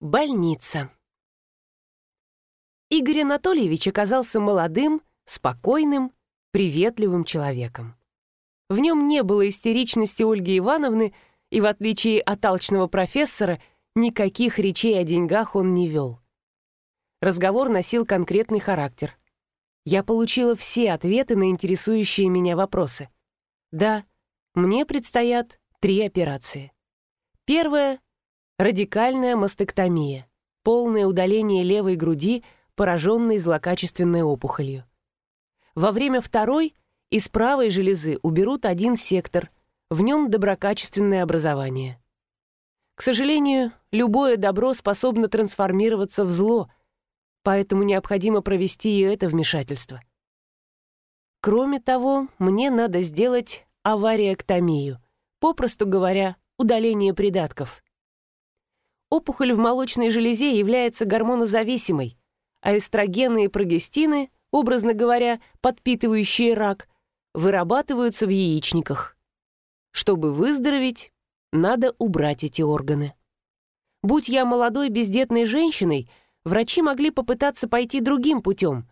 Больница. Игорь Анатольевич оказался молодым, спокойным, приветливым человеком. В нем не было истеричности Ольги Ивановны, и, в отличие от алчного профессора, никаких речей о деньгах он не вел. Разговор носил конкретный характер. Я получила все ответы на интересующие меня вопросы. Да, мне предстоят три операции. Первая Радикальная мастектомия. Полное удаление левой груди, пораженной злокачественной опухолью. Во время второй из правой железы уберут один сектор, в нем доброкачественное образование. К сожалению, любое добро способно трансформироваться в зло, поэтому необходимо провести и это вмешательство. Кроме того, мне надо сделать авариэктомию, попросту говоря, удаление придатков. Опухоль в молочной железе является гормонозависимой, а эстрогены и прогестины, образно говоря, подпитывающие рак, вырабатываются в яичниках. Чтобы выздороветь, надо убрать эти органы. Будь я молодой бездетной женщиной, врачи могли попытаться пойти другим путем,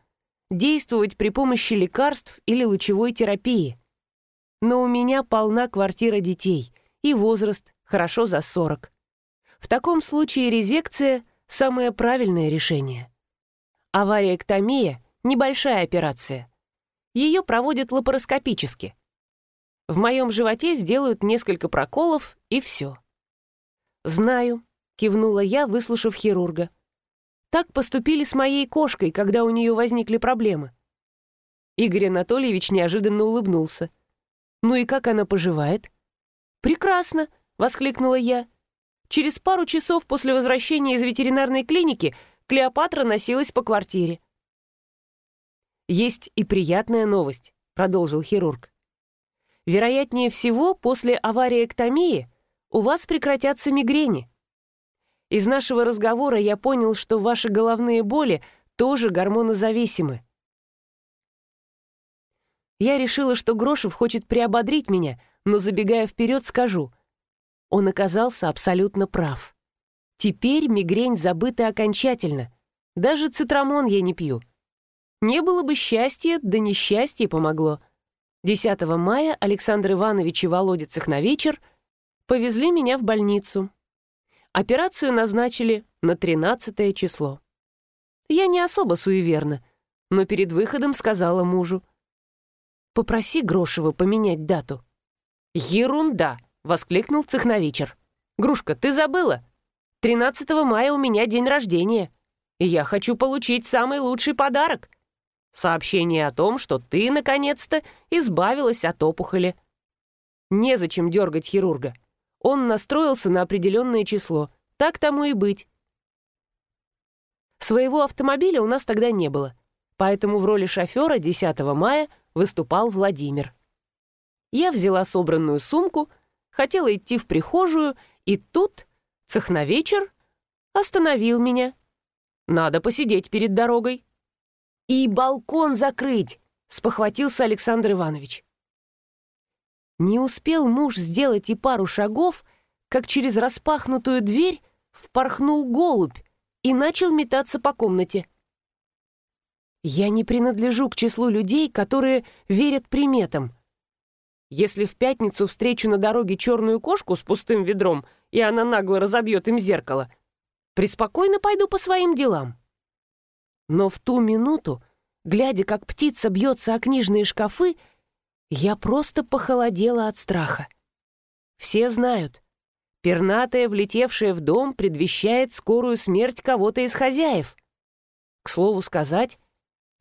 действовать при помощи лекарств или лучевой терапии. Но у меня полна квартира детей, и возраст хорошо за 40. В таком случае резекция – самое правильное решение. Авариэктомия – небольшая операция. Ее проводят лапароскопически. В моем животе сделают несколько проколов, и все. «Знаю», — кивнула я, выслушав хирурга. «Так поступили с моей кошкой, когда у нее возникли проблемы». Игорь Анатольевич неожиданно улыбнулся. «Ну и как она поживает?» «Прекрасно!» — воскликнула я. Через пару часов после возвращения из ветеринарной клиники Клеопатра носилась по квартире. «Есть и приятная новость», — продолжил хирург. «Вероятнее всего, после аварии у вас прекратятся мигрени. Из нашего разговора я понял, что ваши головные боли тоже гормонозависимы. Я решила, что Грошев хочет приободрить меня, но, забегая вперед, скажу — он оказался абсолютно прав. Теперь мигрень забыта окончательно. Даже цитрамон я не пью. Не было бы счастья, да несчастье помогло. 10 мая Александр Иванович и Володя Цехновечер повезли меня в больницу. Операцию назначили на 13 число. Я не особо суеверна, но перед выходом сказала мужу. «Попроси Грошева поменять дату». «Ерунда!» — воскликнул Цехновичер. «Грушка, ты забыла? 13 мая у меня день рождения, и я хочу получить самый лучший подарок. Сообщение о том, что ты, наконец-то, избавилась от опухоли». Незачем дергать хирурга. Он настроился на определенное число. Так тому и быть. Своего автомобиля у нас тогда не было, поэтому в роли шофера 10 мая выступал Владимир. Я взяла собранную сумку — хотела идти в прихожую, и тут цехновечер остановил меня. Надо посидеть перед дорогой. «И балкон закрыть!» — спохватился Александр Иванович. Не успел муж сделать и пару шагов, как через распахнутую дверь впорхнул голубь и начал метаться по комнате. Я не принадлежу к числу людей, которые верят приметам. Если в пятницу встречу на дороге черную кошку с пустым ведром, и она нагло разобьет им зеркало, преспокойно пойду по своим делам. Но в ту минуту, глядя, как птица бьется о книжные шкафы, я просто похолодела от страха. Все знают, пернатая, влетевшая в дом, предвещает скорую смерть кого-то из хозяев. К слову сказать,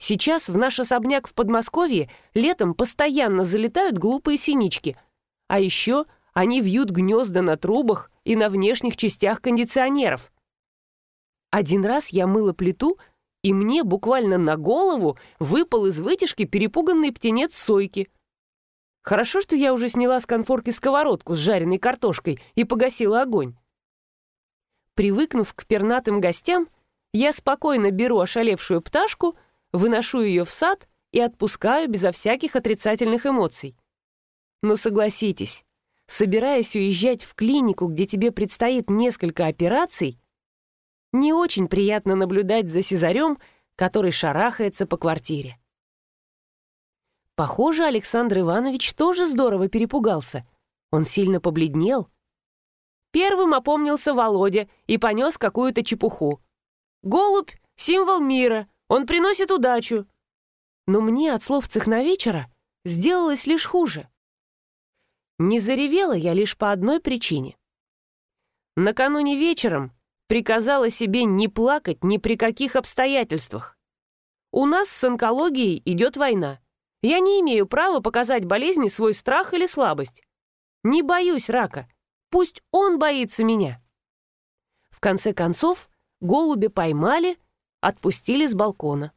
Сейчас в наш особняк в Подмосковье летом постоянно залетают глупые синички. А еще они вьют гнезда на трубах и на внешних частях кондиционеров. Один раз я мыла плиту, и мне буквально на голову выпал из вытяжки перепуганный птенец сойки. Хорошо, что я уже сняла с конфорки сковородку с жареной картошкой и погасила огонь. Привыкнув к пернатым гостям, я спокойно беру ошалевшую пташку — выношу ее в сад и отпускаю безо всяких отрицательных эмоций. Но согласитесь, собираясь уезжать в клинику, где тебе предстоит несколько операций, Не очень приятно наблюдать за Сезарем, который шарахается по квартире. Похоже, Александр Иванович тоже здорово перепугался. Он сильно побледнел. Первым опомнился Володя и понес какую-то чепуху. «Голубь — символ мира, он приносит удачу». Но мне от слов цехновечера сделалось лишь хуже. Не заревела я лишь по одной причине. Накануне вечером приказала себе не плакать ни при каких обстоятельствах. У нас с онкологией идет война. Я не имею права показать болезни свой страх или слабость. Не боюсь рака. Пусть он боится меня. В конце концов, голуби поймали, отпустили с балкона.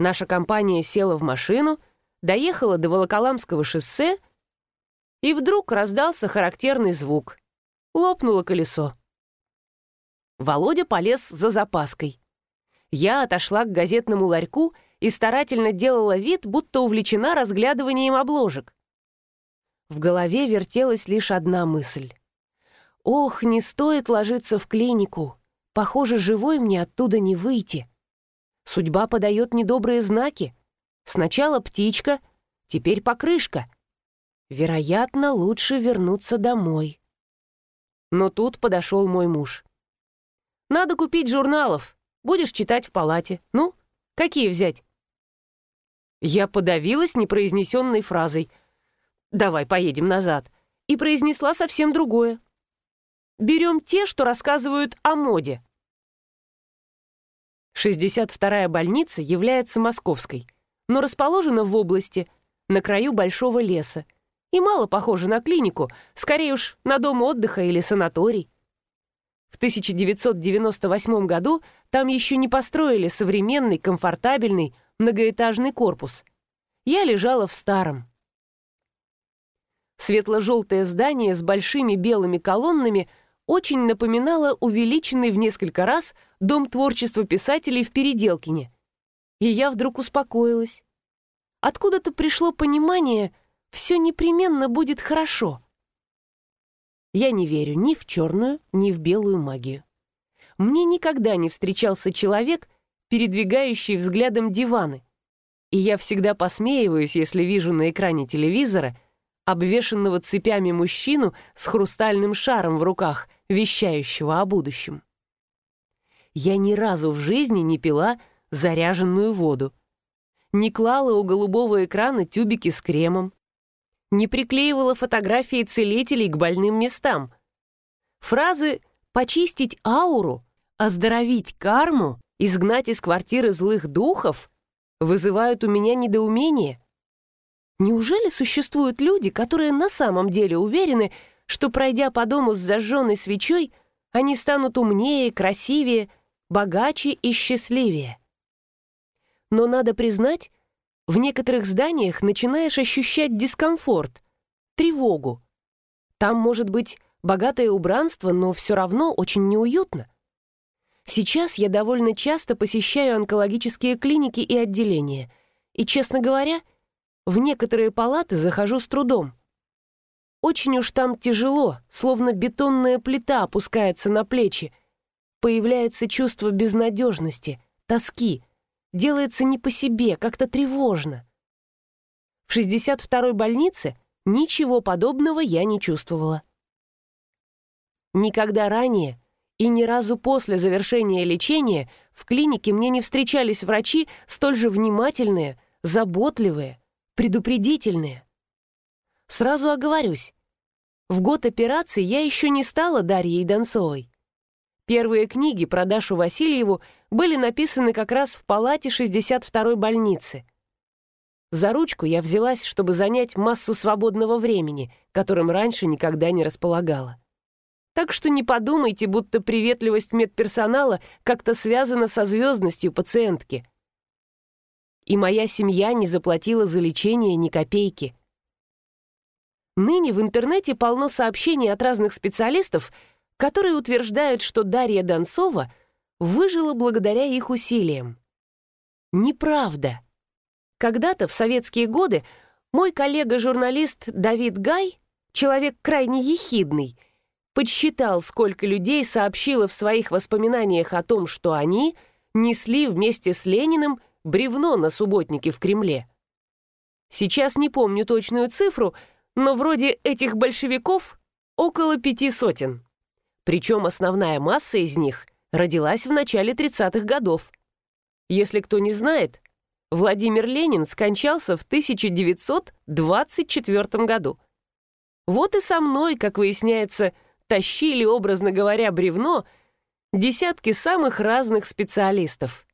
Наша компания села в машину, доехала до Волоколамского шоссе, и вдруг раздался характерный звук. Лопнуло колесо. Володя полез за запаской. Я отошла к газетному ларьку и старательно делала вид, будто увлечена разглядыванием обложек. В голове вертелась лишь одна мысль. «Ох, не стоит ложиться в клинику. Похоже, живой мне оттуда не выйти. Судьба подает недобрые знаки. Сначала птичка, теперь покрышка. Вероятно, лучше вернуться домой». Но тут подошел мой муж. «Надо купить журналов. Будешь читать в палате. Ну, какие взять?» Я подавилась непроизнесенной фразой «Давай поедем назад» и произнесла совсем другое. «Берем те, что рассказывают о моде». 62-я больница является московской, но расположена в области, на краю большого леса, и мало похожа на клинику, скорее уж на дом отдыха или санаторий. В 1998 году там еще не построили современный, комфортабельный, многоэтажный корпус. Я лежала в старом. Светло-желтое здание с большими белыми колоннами очень напоминало увеличенный в несколько раз Дом творчества писателей в Переделкине. И я вдруг успокоилась. Откуда-то пришло понимание, все непременно будет хорошо. Я не верю ни в черную, ни в белую магию. Мне никогда не встречался человек, передвигающий взглядом диваны. И я всегда посмеиваюсь, если вижу на экране телевизора обвешанного цепями мужчину с хрустальным шаром в руках, вещающего о будущем. Я ни разу в жизни не пила заряженную воду, не клала у голубого экрана тюбики с кремом, не приклеивала фотографии целителей к больным местам. Фразы «почистить ауру», «оздоровить карму» изгнать из квартиры злых духов, вызывают у меня недоумение. Неужели существуют люди, которые на самом деле уверены, что, пройдя по дому с зажженной свечой, они станут умнее, красивее, богаче и счастливее? Но надо признать, в некоторых зданиях начинаешь ощущать дискомфорт, тревогу. Там может быть богатое убранство, но все равно очень неуютно. Сейчас я довольно часто посещаю онкологические клиники и отделения. И, честно говоря, в некоторые палаты захожу с трудом. Очень уж там тяжело, словно бетонная плита опускается на плечи. Появляется чувство безнадежности, тоски. Делается не по себе, как-то тревожно. В 62-й больнице ничего подобного я не чувствовала. Никогда ранее и ни разу после завершения лечения в клинике мне не встречались врачи столь же внимательные, заботливые, предупредительные. Сразу оговорюсь. В год операции я еще не стала Дарьей Донцовой. Первые книги про Дашу Васильеву были написаны как раз в палате 62-й больницы. За ручку я взялась, чтобы занять массу свободного времени, которым раньше никогда не располагала. Так что не подумайте, будто приветливость медперсонала как-то связана со звездностью пациентки. И моя семья не заплатила за лечение ни копейки. Ныне в интернете полно сообщений от разных специалистов, которые утверждают, что Дарья Донцова выжила благодаря их усилиям. Неправда. Когда-то, в советские годы, мой коллега-журналист Давид Гай, человек крайне ехидный, подсчитал, сколько людей сообщило в своих воспоминаниях о том, что они несли вместе с Лениным бревно на субботнике в Кремле. Сейчас не помню точную цифру, но вроде этих большевиков около пяти сотен. Причем основная масса из них родилась в начале 30-х годов. Если кто не знает, Владимир Ленин скончался в 1924 году. Вот и со мной, как выясняется, тащили, образно говоря, бревно десятки самых разных специалистов.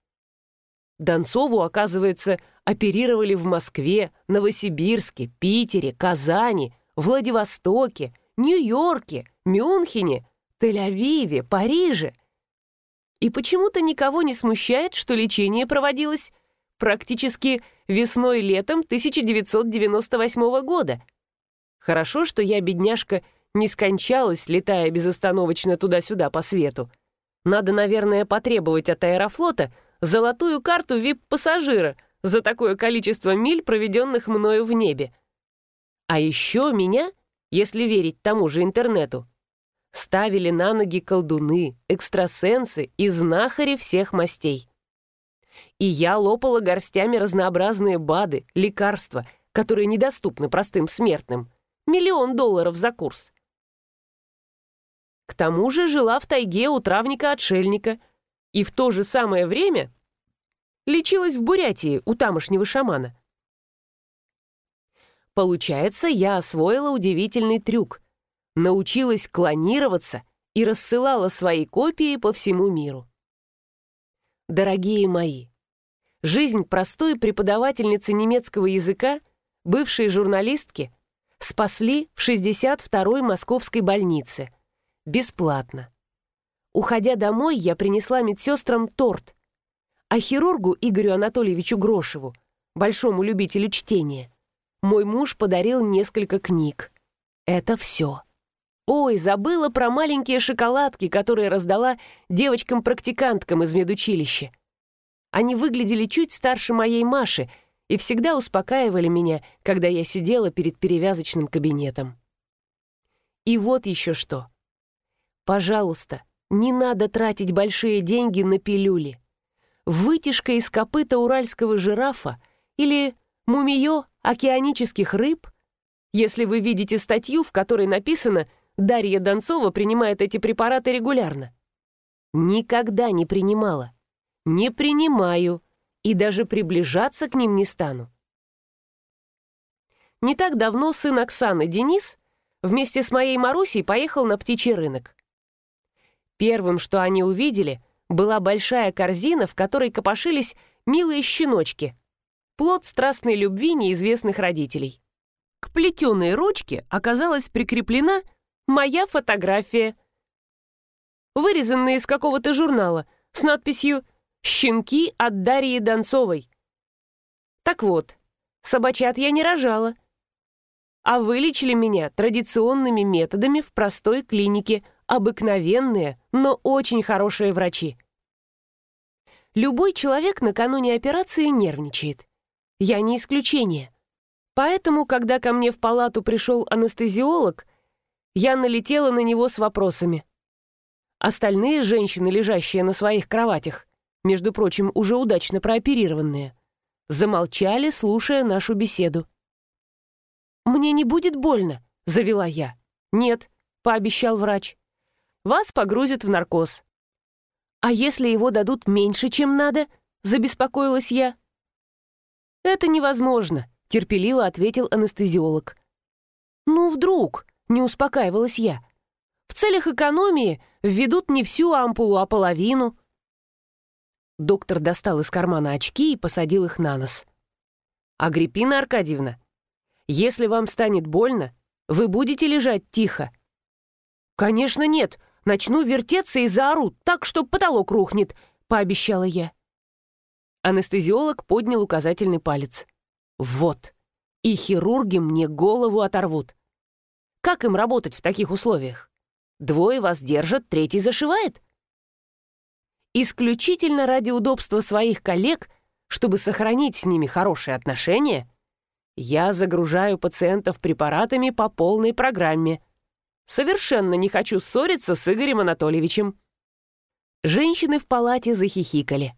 Донцову, оказывается, оперировали в Москве, Новосибирске, Питере, Казани, Владивостоке, Нью-Йорке, Мюнхене, Тель-Авиве, Париже. И почему-то никого не смущает, что лечение проводилось практически весной-летом 1998 года. Хорошо, что я, бедняжка, не скончалась, летая безостановочно туда-сюда по свету. Надо, наверное, потребовать от аэрофлота золотую карту вип-пассажира за такое количество миль, проведенных мною в небе. А еще меня, если верить тому же интернету, ставили на ноги колдуны, экстрасенсы и знахари всех мастей. И я лопала горстями разнообразные БАДы, лекарства, которые недоступны простым смертным. Миллион долларов за курс. К тому же жила в тайге у травника-отшельника и в то же самое время лечилась в Бурятии у тамошнего шамана. Получается, я освоила удивительный трюк. Научилась клонироваться и рассылала свои копии по всему миру. Дорогие мои, жизнь простой преподавательницы немецкого языка, бывшей журналистки, спасли в 62-й московской больнице – Бесплатно. Уходя домой, я принесла медсестрам торт, а хирургу Игорю Анатольевичу Грошеву, большому любителю чтения, мой муж подарил несколько книг. Это все. Ой, забыла про маленькие шоколадки, которые раздала девочкам-практиканткам из медучилища. Они выглядели чуть старше моей Маши и всегда успокаивали меня, когда я сидела перед перевязочным кабинетом. И вот еще что. Пожалуйста, не надо тратить большие деньги на пилюли. Вытяжка из копыта уральского жирафа или мумиё океанических рыб, если вы видите статью, в которой написано «Дарья Донцова принимает эти препараты регулярно». Никогда не принимала. Не принимаю и даже приближаться к ним не стану. Не так давно сын Оксаны, Денис, вместе с моей Марусей поехал на птичий рынок. Первым, что они увидели, была большая корзина, в которой копошились милые щеночки. Плод страстной любви неизвестных родителей. К плетеной ручке оказалась прикреплена моя фотография, вырезанная из какого-то журнала, с надписью «Щенки от Дарьи Донцовой». Так вот, собачат я не рожала, а вылечили меня традиционными методами в простой клинике – обыкновенные, но очень хорошие врачи. Любой человек накануне операции нервничает. Я не исключение. Поэтому, когда ко мне в палату пришел анестезиолог, я налетела на него с вопросами. Остальные женщины, лежащие на своих кроватях, между прочим, уже удачно прооперированные, замолчали, слушая нашу беседу. «Мне не будет больно», — завела я. «Нет», — пообещал врач вас погрузят в наркоз. А если его дадут меньше, чем надо? Забеспокоилась я. Это невозможно, терпеливо ответил анестезиолог. Ну, вдруг, не успокаивалась я. В целях экономии введут не всю ампулу, а половину. Доктор достал из кармана очки и посадил их на нос. «Агриппина Аркадьевна, если вам станет больно, вы будете лежать тихо?» «Конечно нет. Начну вертеться и заору так, что потолок рухнет», — пообещала я. Анестезиолог поднял указательный палец. «Вот. И хирурги мне голову оторвут. Как им работать в таких условиях? Двое вас держат, третий зашивает?» Исключительно ради удобства своих коллег, чтобы сохранить с ними хорошие отношения, я загружаю пациентов препаратами по полной программе. Совершенно не хочу ссориться с Игорем Анатольевичем». Женщины в палате захихикали.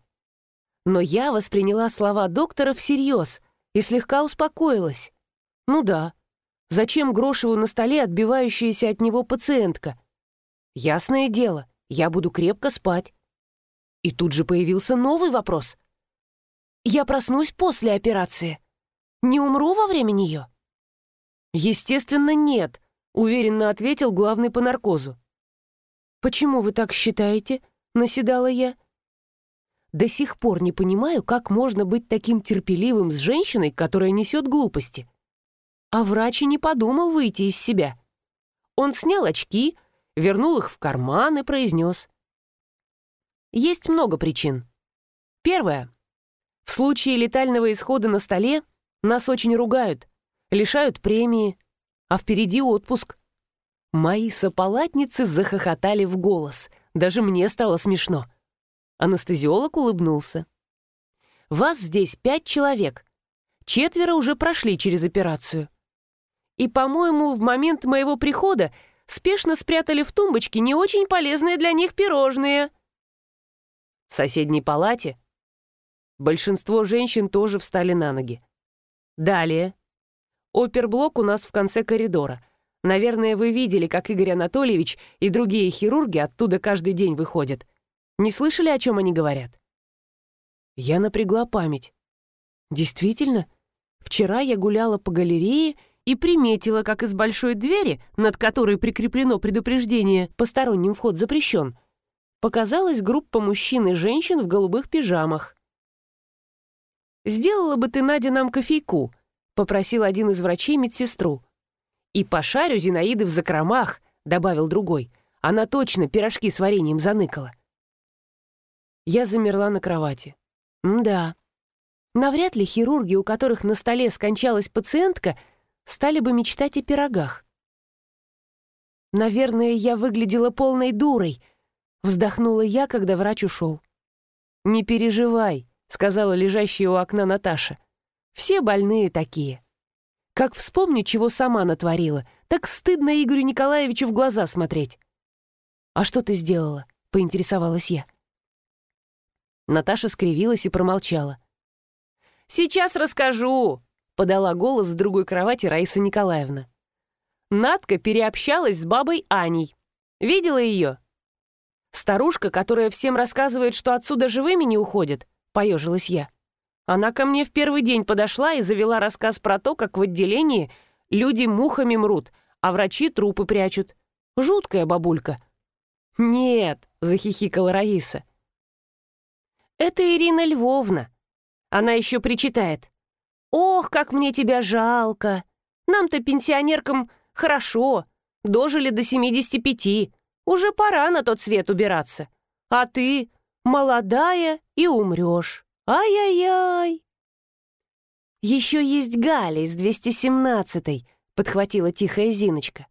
Но я восприняла слова доктора всерьез и слегка успокоилась. Ну да, зачем Грошеву на столе отбивающаяся от него пациентка? Ясное дело, я буду крепко спать. И тут же появился новый вопрос. Я проснусь после операции. Не умру во время нее? Естественно, нет, уверенно ответил главный по наркозу. «Почему вы так считаете?» — наседала я. До сих пор не понимаю, как можно быть таким терпеливым с женщиной, которая несет глупости. А врач и не подумал выйти из себя. Он снял очки, вернул их в карман и произнес. Есть много причин. Первое. В случае летального исхода на столе нас очень ругают, лишают премии, а впереди отпуск. Мои сополатницы захохотали в голос. Даже мне стало смешно. Анестезиолог улыбнулся. «Вас здесь пять человек. Четверо уже прошли через операцию. И, по-моему, в момент моего прихода спешно спрятали в тумбочке не очень полезные для них пирожные». В соседней палате большинство женщин тоже встали на ноги. Далее. Оперблок у нас в конце коридора. Наверное, вы видели, как Игорь Анатольевич и другие хирурги оттуда каждый день выходят. Не слышали, о чем они говорят?» Я напрягла память. Действительно, вчера я гуляла по галерее и приметила, как из большой двери, над которой прикреплено предупреждение «Посторонним вход запрещен», показалась группа мужчин и женщин в голубых пижамах. «Сделала бы ты, Надя, нам кофейку», — попросил один из врачей медсестру. «И пошарю Зинаиды в закромах», — добавил другой. «Она точно пирожки с вареньем заныкала». Я замерла на кровати. да. Навряд ли хирурги, у которых на столе скончалась пациентка, стали бы мечтать о пирогах. Наверное, я выглядела полной дурой, вздохнула я, когда врач ушел. Не переживай, сказала лежащая у окна Наташа. Все больные такие. Как вспомню, чего сама натворила, так стыдно Игорю Николаевичу в глаза смотреть. «А что ты сделала?» — поинтересовалась я. Наташа скривилась и промолчала. «Сейчас расскажу», — подала голос с другой кровати Раиса Николаевна. Надка переобщалась с бабой Аней. Видела ее? Старушка, которая всем рассказывает, что отсюда живыми не уходит, поежилась я. Она ко мне в первый день подошла и завела рассказ про то, как в отделении люди мухами мрут, а врачи трупы прячут. Жуткая бабулька. «Нет», — захихикала Раиса, это Ирина Львовна. Она еще причитает. «Ох, как мне тебя жалко! Нам-то, пенсионеркам, хорошо. Дожили до 75. Уже пора на тот свет убираться. А ты молодая и умрешь. Ай-яй-яй!» «Еще есть Галя из 217-й», — подхватила тихая Зиночка.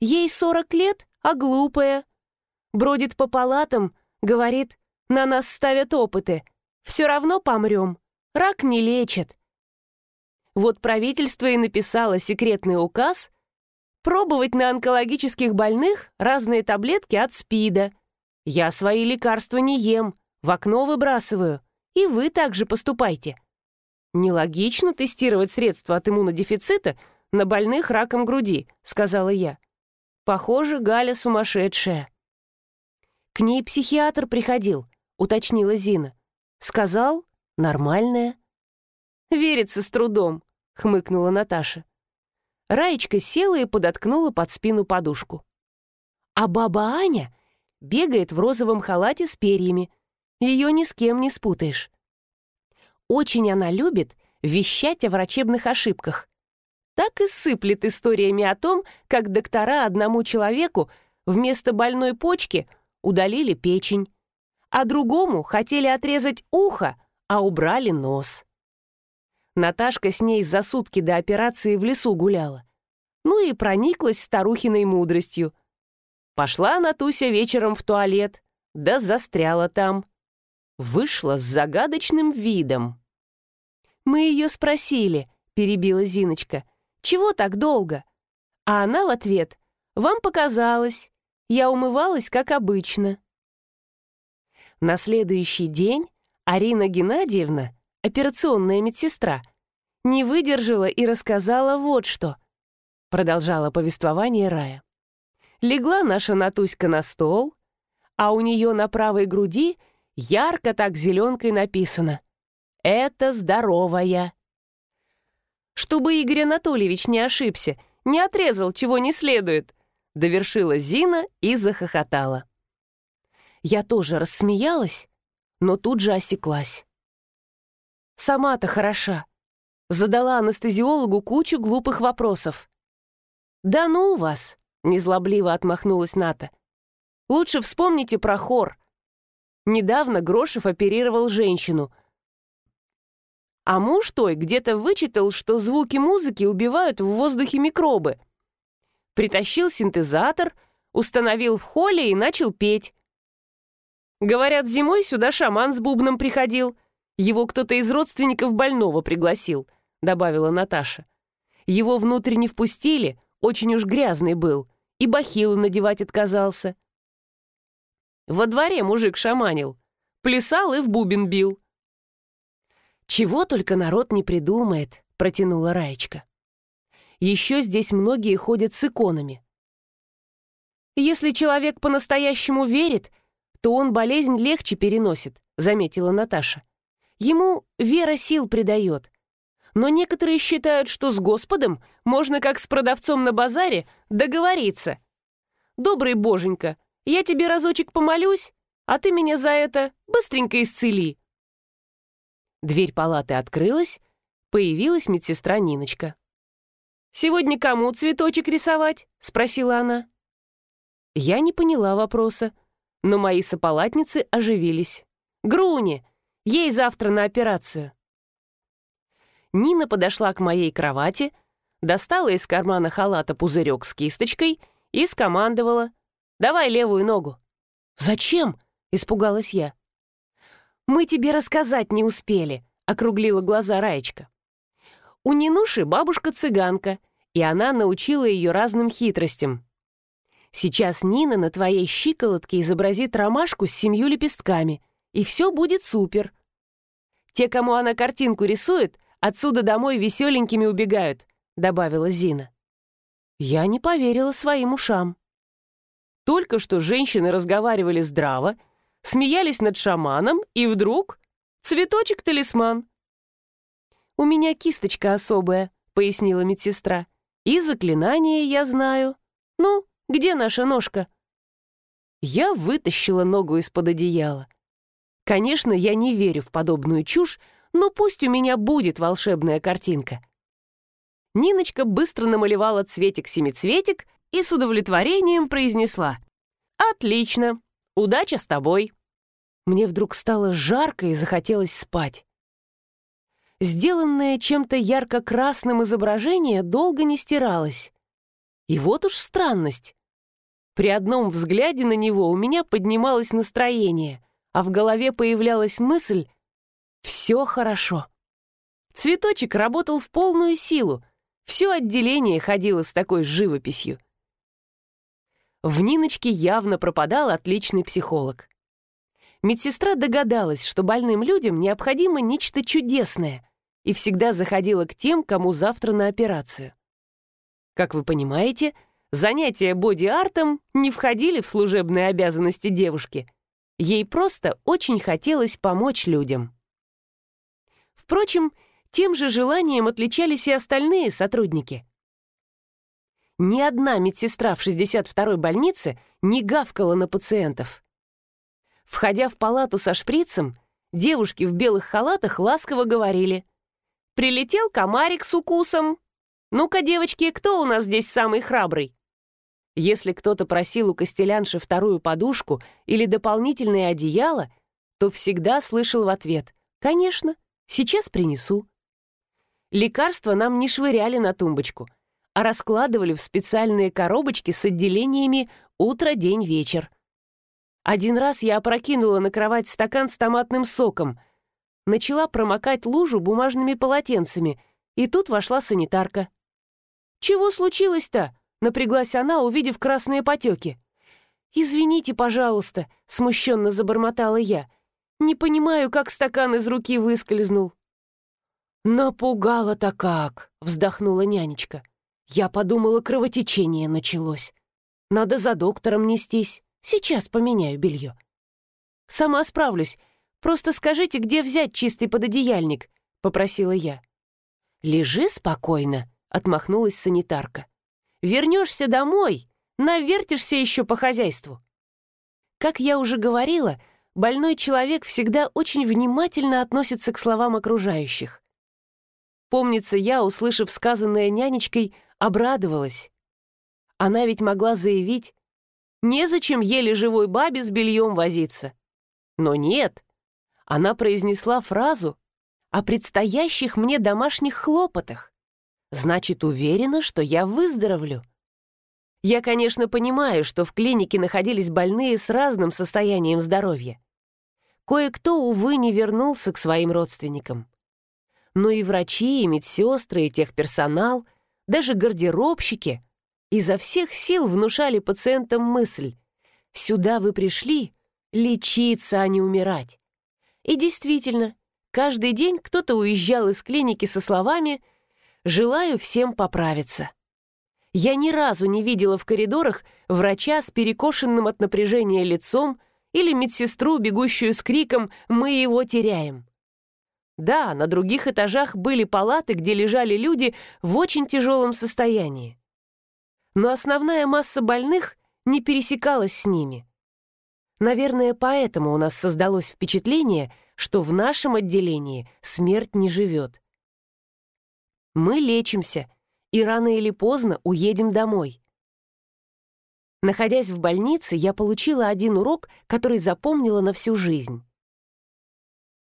«Ей 40 лет, а глупая. Бродит по палатам, говорит, на нас ставят опыты. Все равно помрем. Рак не лечат. Вот правительство и написало секретный указ пробовать на онкологических больных разные таблетки от СПИДа. Я свои лекарства не ем, в окно выбрасываю. И вы также поступайте. Нелогично тестировать средства от иммунодефицита на больных раком груди, сказала я. Похоже, Галя сумасшедшая. К ней психиатр приходил уточнила Зина. «Сказал? Нормальная». «Верится с трудом», — хмыкнула Наташа. Раечка села и подоткнула под спину подушку. А баба Аня бегает в розовом халате с перьями. Ее ни с кем не спутаешь. Очень она любит вещать о врачебных ошибках. Так и сыплет историями о том, как доктора одному человеку вместо больной почки удалили печень, а другому хотели отрезать ухо, а убрали нос. Наташка с ней за сутки до операции в лесу гуляла. Ну и прониклась старухиной мудростью. Пошла Натуся вечером в туалет, да застряла там. Вышла с загадочным видом. «Мы ее спросили», — перебила Зиночка, — «чего так долго?» А она в ответ, Вам показалось. Я умывалась, как обычно». На следующий день Арина Геннадьевна, операционная медсестра, не выдержала и рассказала вот что. Продолжала повествование Рая. Легла наша Натуська на стол, а у нее на правой груди ярко так зеленкой написано «Это здоровая». Чтобы Игорь Анатольевич не ошибся, не отрезал, чего не следует, довершила Зина и захохотала. Я тоже рассмеялась, но тут же осеклась. Сама-то хороша. Задала анестезиологу кучу глупых вопросов. «Да ну вас!» — незлобливо отмахнулась Ната. «Лучше вспомните про хор. Недавно Грошев оперировал женщину. А муж той где-то вычитал, что звуки музыки убивают в воздухе микробы. Притащил синтезатор, установил в холле и начал петь. Говорят, зимой сюда шаман с бубном приходил. Его кто-то из родственников больного пригласил», — добавила Наташа. «Его внутрь не впустили, очень уж грязный был, и бахилы надевать отказался». Во дворе мужик шаманил, плясал и в бубен бил. «Чего только народ не придумает», — протянула Раечка. «Еще здесь многие ходят с иконами. Если человек по-настоящему верит, то он болезнь легче переносит», — заметила Наташа. «Ему вера сил придает. Но некоторые считают, что с Господом можно, как с продавцом на базаре, договориться. Добрый боженька, я тебе разочек помолюсь, а ты меня за это быстренько исцели». Дверь палаты открылась, появилась медсестра Ниночка. «Сегодня кому цветочек рисовать?» — спросила она. Я не поняла вопроса, но мои сопалатницы оживились. «Груни! Ей завтра на операцию!» Нина подошла к моей кровати, достала из кармана халата пузырек с кисточкой и скомандовала «Давай левую ногу». «Зачем?» — испугалась я. «Мы тебе рассказать не успели», — округлила глаза Раечка. «У Нинуши бабушка-цыганка, и она научила ее разным хитростям. Сейчас Нина на твоей щиколотке изобразит ромашку с семью лепестками, и все будет супер. Те, кому она картинку рисует, отсюда домой веселенькими убегают», — добавила Зина. Я не поверила своим ушам. Только что женщины разговаривали здраво, смеялись над шаманом, и вдруг цветочек-талисман. «У меня кисточка особая», — пояснила медсестра. «И заклинание я знаю. Ну, где наша ножка?» Я вытащила ногу из-под одеяла. Конечно, я не верю в подобную чушь, но пусть у меня будет волшебная картинка. Ниночка быстро намалевала цветик-семицветик и с удовлетворением произнесла. «Отлично! Удача с тобой!» Мне вдруг стало жарко и захотелось спать. Сделанное чем-то ярко-красным изображение долго не стиралось. И вот уж странность. При одном взгляде на него у меня поднималось настроение, а в голове появлялась мысль «все хорошо». Цветочек работал в полную силу, все отделение ходило с такой живописью. В Ниночке явно пропадал отличный психолог. Медсестра догадалась, что больным людям необходимо нечто чудесное, и всегда заходила к тем, кому завтра на операцию. Как вы понимаете, Занятия боди-артом не входили в служебные обязанности девушки. Ей просто очень хотелось помочь людям. Впрочем, тем же желанием отличались и остальные сотрудники. Ни одна медсестра в 62-й больнице не гавкала на пациентов. Входя в палату со шприцем, девушки в белых халатах ласково говорили «Прилетел комарик с укусом. Ну-ка, девочки, кто у нас здесь самый храбрый?» Если кто-то просил у костелянши вторую подушку или дополнительное одеяло, то всегда слышал в ответ «Конечно, сейчас принесу». Лекарства нам не швыряли на тумбочку, а раскладывали в специальные коробочки с отделениями «Утро, день, вечер». Один раз я опрокинула на кровать стакан с томатным соком, начала промокать лужу бумажными полотенцами, и тут вошла санитарка. «Чего случилось-то?» — напряглась она, увидев красные потеки. «Извините, пожалуйста», — смущенно забормотала я. «Не понимаю, как стакан из руки выскользнул». «Напугала-то как!» — вздохнула нянечка. «Я подумала, кровотечение началось. Надо за доктором нестись. Сейчас поменяю белье». «Сама справлюсь. Просто скажите, где взять чистый пододеяльник?» — попросила я. «Лежи спокойно», — отмахнулась санитарка. «Вернешься домой, навертишься еще по хозяйству». Как я уже говорила, больной человек всегда очень внимательно относится к словам окружающих. Помнится, я, услышав сказанное нянечкой, обрадовалась. Она ведь могла заявить, незачем еле живой бабе с бельем возиться. Но нет, она произнесла фразу о предстоящих мне домашних хлопотах. Значит, уверена, что я выздоровлю. Я, конечно, понимаю, что в клинике находились больные с разным состоянием здоровья. Кое-кто, увы, не вернулся к своим родственникам но и врачи, и медсестры, и техперсонал, даже гардеробщики изо всех сил внушали пациентам мысль «Сюда вы пришли лечиться, а не умирать». И действительно, каждый день кто-то уезжал из клиники со словами «Желаю всем поправиться». Я ни разу не видела в коридорах врача с перекошенным от напряжения лицом или медсестру, бегущую с криком «Мы его теряем». Да, на других этажах были палаты, где лежали люди в очень тяжелом состоянии. Но основная масса больных не пересекалась с ними. Наверное, поэтому у нас создалось впечатление, что в нашем отделении смерть не живет. Мы лечимся и рано или поздно уедем домой. Находясь в больнице, я получила один урок, который запомнила на всю жизнь.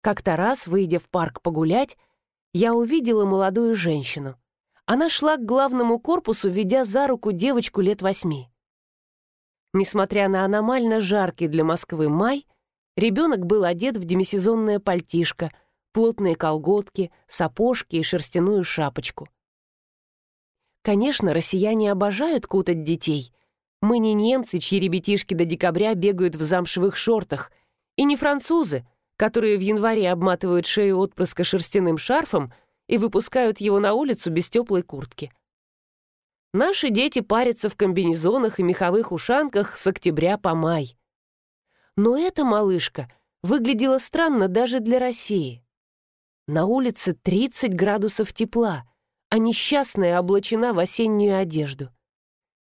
Как-то раз, выйдя в парк погулять, я увидела молодую женщину. Она шла к главному корпусу, ведя за руку девочку лет восьми. Несмотря на аномально жаркий для Москвы май, ребенок был одет в демисезонное пальтишко, плотные колготки, сапожки и шерстяную шапочку. Конечно, россияне обожают кутать детей. Мы не немцы, чьи ребятишки до декабря бегают в замшевых шортах, и не французы — которые в январе обматывают шею отпрыска шерстяным шарфом и выпускают его на улицу без теплой куртки. Наши дети парятся в комбинезонах и меховых ушанках с октября по май. Но эта малышка выглядела странно даже для России. На улице 30 градусов тепла, а несчастная облачена в осеннюю одежду.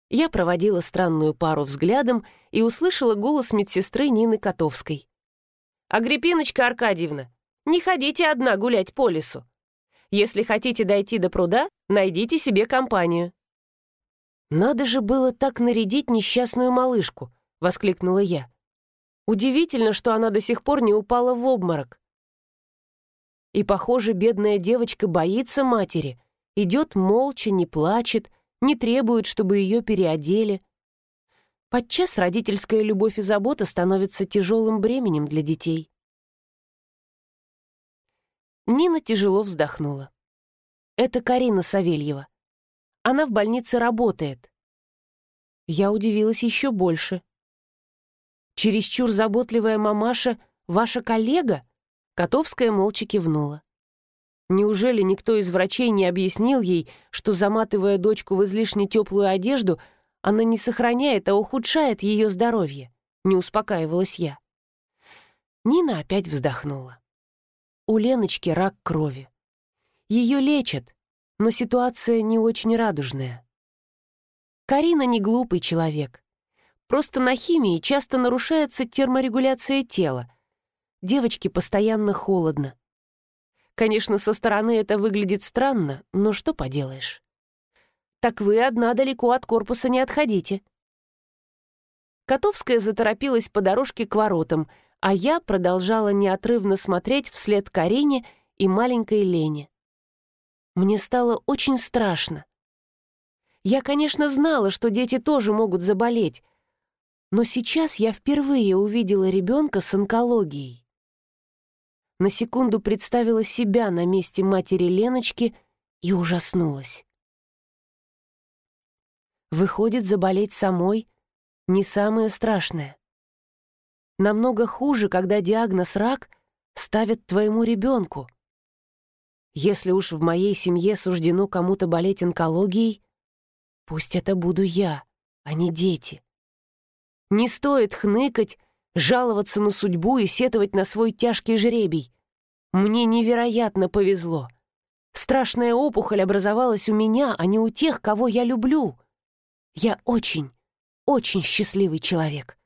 Я проводила странную пару взглядом и услышала голос медсестры Нины Котовской. «Агриппиночка Аркадьевна, не ходите одна гулять по лесу. Если хотите дойти до пруда, найдите себе компанию». «Надо же было так нарядить несчастную малышку», — воскликнула я. «Удивительно, что она до сих пор не упала в обморок». И, похоже, бедная девочка боится матери, идет молча, не плачет, не требует, чтобы ее переодели. Подчас родительская любовь и забота становятся тяжелым бременем для детей. Нина тяжело вздохнула. Это Карина Савельева. Она в больнице работает. Я удивилась еще больше. Чересчур заботливая мамаша — ваша коллега? Котовская молча кивнула. Неужели никто из врачей не объяснил ей, что, заматывая дочку в излишне теплую одежду, она не сохраняет, а ухудшает ее здоровье. Не успокаивалась я. Нина опять вздохнула. У Леночки рак крови. Ее лечат, но ситуация не очень радужная. Карина не глупый человек. Просто на химии часто нарушается терморегуляция тела. Девочке постоянно холодно. Конечно, со стороны это выглядит странно, но что поделаешь так вы одна далеко от корпуса не отходите». Котовская заторопилась по дорожке к воротам, а я продолжала неотрывно смотреть вслед Карине и маленькой Лене. Мне стало очень страшно. Я, конечно, знала, что дети тоже могут заболеть, но сейчас я впервые увидела ребенка с онкологией. На секунду представила себя на месте матери Леночки и ужаснулась. Выходит, заболеть самой не самое страшное. Намного хуже, когда диагноз «рак» ставят твоему ребенку. Если уж в моей семье суждено кому-то болеть онкологией, пусть это буду я, а не дети. Не стоит хныкать, жаловаться на судьбу и сетовать на свой тяжкий жребий. Мне невероятно повезло. Страшная опухоль образовалась у меня, а не у тех, кого я люблю. Я очень, очень счастливый человек.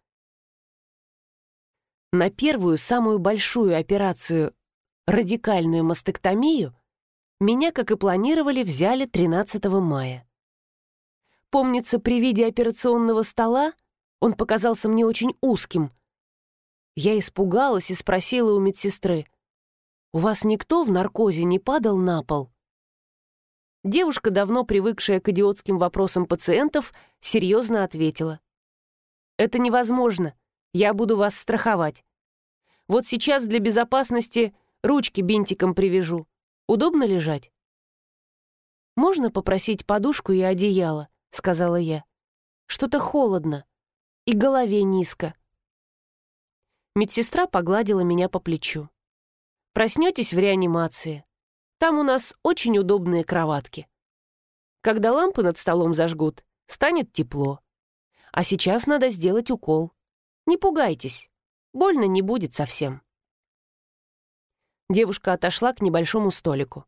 На первую, самую большую операцию, радикальную мастектомию, меня, как и планировали, взяли 13 мая. Помнится, при виде операционного стола он показался мне очень узким. Я испугалась и спросила у медсестры, «У вас никто в наркозе не падал на пол?» Девушка, давно привыкшая к идиотским вопросам пациентов, серьезно ответила. «Это невозможно. Я буду вас страховать. Вот сейчас для безопасности ручки бинтиком привяжу. Удобно лежать?» «Можно попросить подушку и одеяло?» — сказала я. «Что-то холодно. И голове низко». Медсестра погладила меня по плечу. «Проснетесь в реанимации. Там у нас очень удобные кроватки. Когда лампы над столом зажгут, станет тепло. А сейчас надо сделать укол. Не пугайтесь, больно не будет совсем». Девушка отошла к небольшому столику.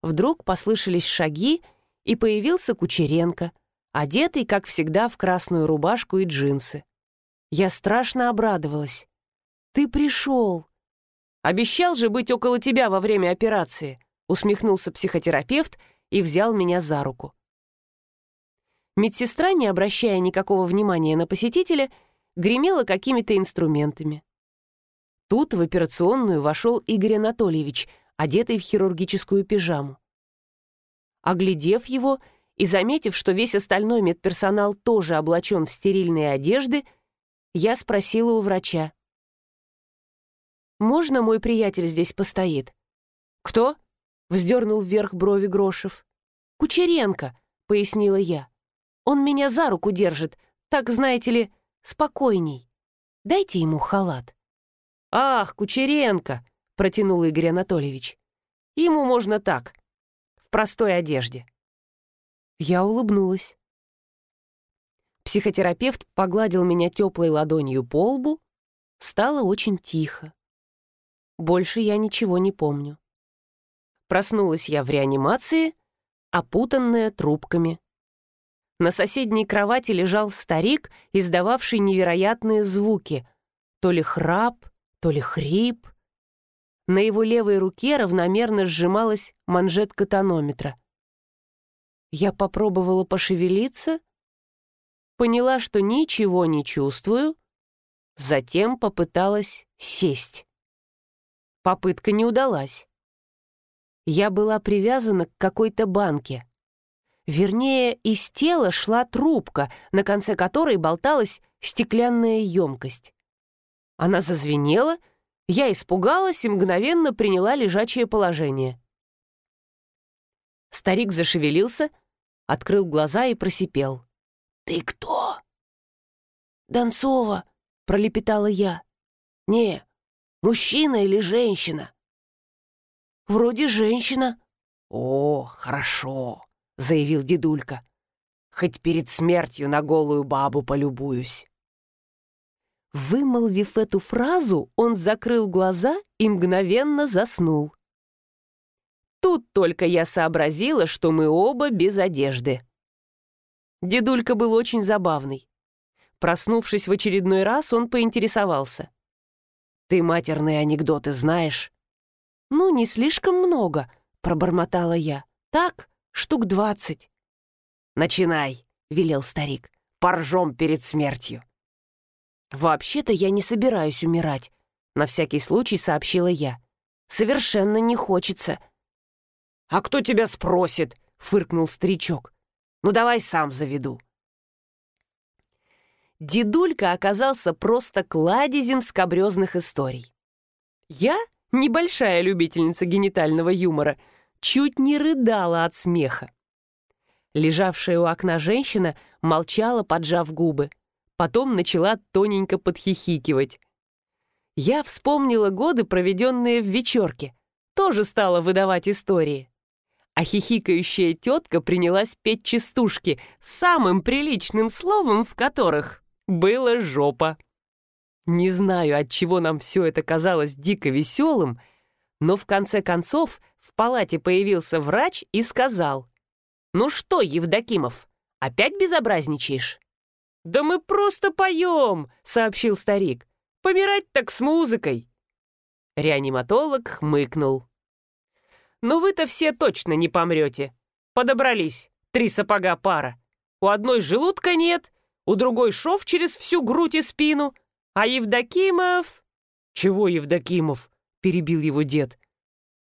Вдруг послышались шаги, и появился Кучеренко, одетый, как всегда, в красную рубашку и джинсы. Я страшно обрадовалась. «Ты пришел!» «Обещал же быть около тебя во время операции», усмехнулся психотерапевт и взял меня за руку. Медсестра, не обращая никакого внимания на посетителя, гремела какими-то инструментами. Тут в операционную вошел Игорь Анатольевич, одетый в хирургическую пижаму. Оглядев его и заметив, что весь остальной медперсонал тоже облачен в стерильные одежды, я спросила у врача. «Можно мой приятель здесь постоит?» «Кто?» — вздернул вверх брови Грошев. «Кучеренко», — пояснила я. «Он меня за руку держит, так, знаете ли, спокойней. Дайте ему халат». «Ах, Кучеренко!» — протянул Игорь Анатольевич. «Ему можно так, в простой одежде». Я улыбнулась. Психотерапевт погладил меня теплой ладонью по лбу. Стало очень тихо. Больше я ничего не помню. Проснулась я в реанимации, опутанная трубками. На соседней кровати лежал старик, издававший невероятные звуки. То ли храп, то ли хрип. На его левой руке равномерно сжималась манжетка тонометра. Я попробовала пошевелиться, поняла, что ничего не чувствую, затем попыталась сесть. Попытка не удалась. Я была привязана к какой-то банке. Вернее, из тела шла трубка, на конце которой болталась стеклянная емкость. Она зазвенела, я испугалась и мгновенно приняла лежачее положение. Старик зашевелился, открыл глаза и просипел. «Ты кто?» «Донцова», — пролепетала я. «Не, мужчина или женщина?» «Вроде женщина». «О, хорошо», — заявил дедулька. «Хоть перед смертью на голую бабу полюбуюсь». Вымолвив эту фразу, он закрыл глаза и мгновенно заснул. Тут только я сообразила, что мы оба без одежды. Дедулька был очень забавный. Проснувшись в очередной раз, он поинтересовался. «Ты матерные анекдоты знаешь?» «Ну, не слишком много», — пробормотала я. «Так, штук двадцать». «Начинай», — велел старик. «Поржем перед смертью». «Вообще-то я не собираюсь умирать», — на всякий случай сообщила я. «Совершенно не хочется». «А кто тебя спросит?» — фыркнул старичок. «Ну давай сам заведу». Дедулька оказался просто кладезем скобрезных историй. Я, небольшая любительница генитального юмора, чуть не рыдала от смеха. Лежавшая у окна женщина молчала, поджав губы. Потом начала тоненько подхихикивать. Я вспомнила годы, проведенные в вечерке. Тоже стала выдавать истории. А хихикающая тетка принялась петь частушки, самым приличным словом в которых было «жопа». Не знаю, от чего нам все это казалось дико веселым, но в конце концов в палате появился врач и сказал, «Ну что, Евдокимов, опять безобразничаешь?» «Да мы просто поем», — сообщил старик. «Помирать так с музыкой». Реаниматолог хмыкнул. «Ну вы-то все точно не помрете. Подобрались, три сапога пара. У одной желудка нет, у другой шов через всю грудь и спину, а Евдокимов...» «Чего Евдокимов?» — перебил его дед.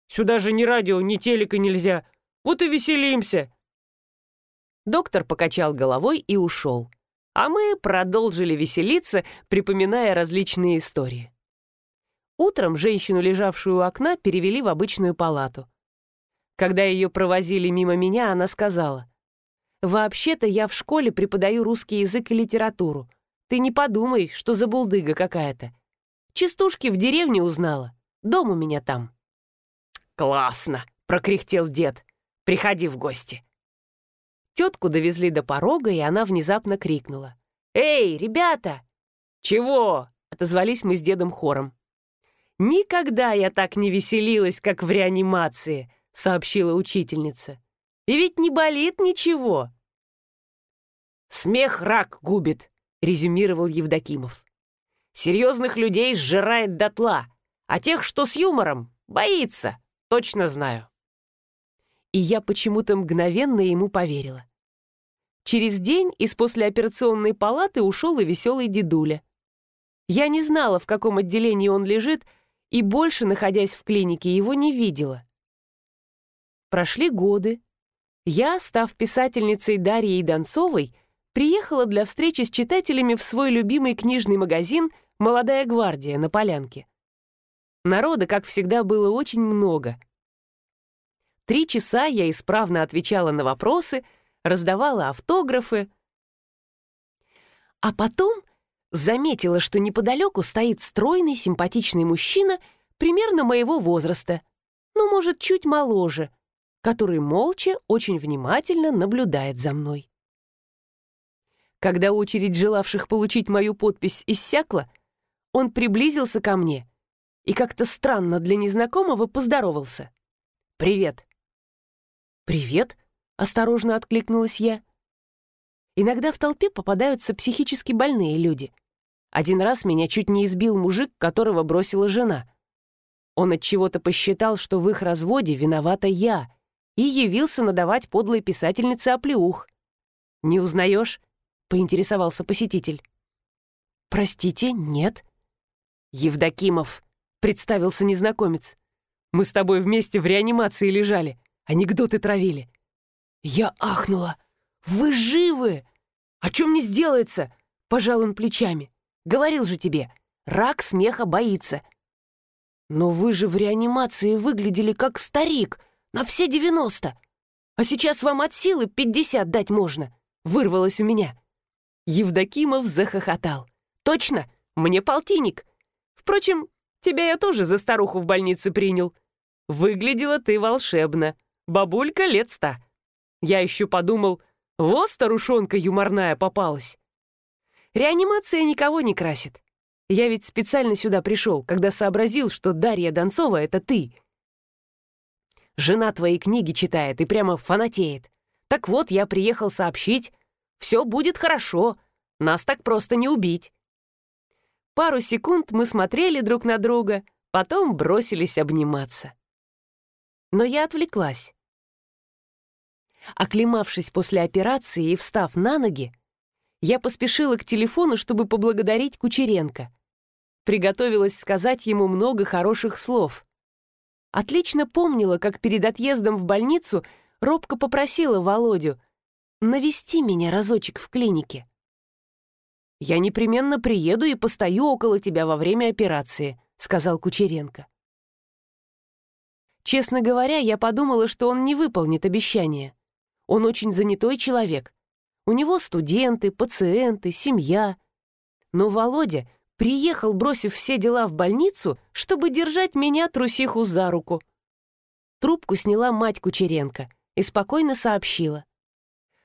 «Сюда же ни радио, ни телека нельзя. Вот и веселимся». Доктор покачал головой и ушел. А мы продолжили веселиться, припоминая различные истории. Утром женщину, лежавшую у окна, перевели в обычную палату. Когда ее провозили мимо меня, она сказала, «Вообще-то я в школе преподаю русский язык и литературу. Ты не подумай, что за булдыга какая-то. Частушки в деревне узнала. Дом у меня там». «Классно!» — прокряхтел дед. «Приходи в гости». Тетку довезли до порога, и она внезапно крикнула. «Эй, ребята!» «Чего?» — отозвались мы с дедом хором. «Никогда я так не веселилась, как в реанимации», — сообщила учительница. «И ведь не болит ничего». «Смех рак губит», — резюмировал Евдокимов. «Серьезных людей сжирает дотла, а тех, что с юмором, боится, точно знаю» и я почему-то мгновенно ему поверила. Через день из послеоперационной палаты ушел и веселый дедуля. Я не знала, в каком отделении он лежит, и больше, находясь в клинике, его не видела. Прошли годы. Я, став писательницей Дарьей Донцовой, приехала для встречи с читателями в свой любимый книжный магазин «Молодая гвардия» на Полянке. Народа, как всегда, было очень много — Три часа я исправно отвечала на вопросы, раздавала автографы. А потом заметила, что неподалеку стоит стройный, симпатичный мужчина примерно моего возраста, ну, может, чуть моложе, который молча, очень внимательно наблюдает за мной. Когда очередь желавших получить мою подпись иссякла, он приблизился ко мне и как-то странно для незнакомого поздоровался. «Привет. «Привет!» — осторожно откликнулась я. Иногда в толпе попадаются психически больные люди. Один раз меня чуть не избил мужик, которого бросила жена. Он от чего-то посчитал, что в их разводе виновата я, и явился надавать подлой писательнице оплеух. «Не узнаешь?» — поинтересовался посетитель. «Простите, нет». «Евдокимов», — представился незнакомец. «Мы с тобой вместе в реанимации лежали анекдоты травили. Я ахнула. «Вы живы! О чем не сделается?» Пожал он плечами. «Говорил же тебе, рак смеха боится». «Но вы же в реанимации выглядели как старик, на все девяносто. А сейчас вам от силы пятьдесят дать можно», — вырвалось у меня. Евдокимов захохотал. «Точно, мне полтинник. Впрочем, тебя я тоже за старуху в больнице принял. Выглядела ты волшебно. Бабулька лет ста. Я еще подумал, вот старушонка юморная попалась. Реанимация никого не красит. Я ведь специально сюда пришел, когда сообразил, что Дарья Донцова — это ты. Жена твои книги читает и прямо фанатеет. Так вот, я приехал сообщить. Все будет хорошо. Нас так просто не убить. Пару секунд мы смотрели друг на друга, потом бросились обниматься. Но я отвлеклась. Оклемавшись после операции и встав на ноги, я поспешила к телефону, чтобы поблагодарить Кучеренко. Приготовилась сказать ему много хороших слов. Отлично помнила, как перед отъездом в больницу робко попросила Володю навести меня разочек в клинике. «Я непременно приеду и постою около тебя во время операции», — сказал Кучеренко. Честно говоря, я подумала, что он не выполнит обещание. Он очень занятой человек. У него студенты, пациенты, семья. Но Володя приехал, бросив все дела в больницу, чтобы держать меня, трусиху, за руку. Трубку сняла мать Кучеренко и спокойно сообщила.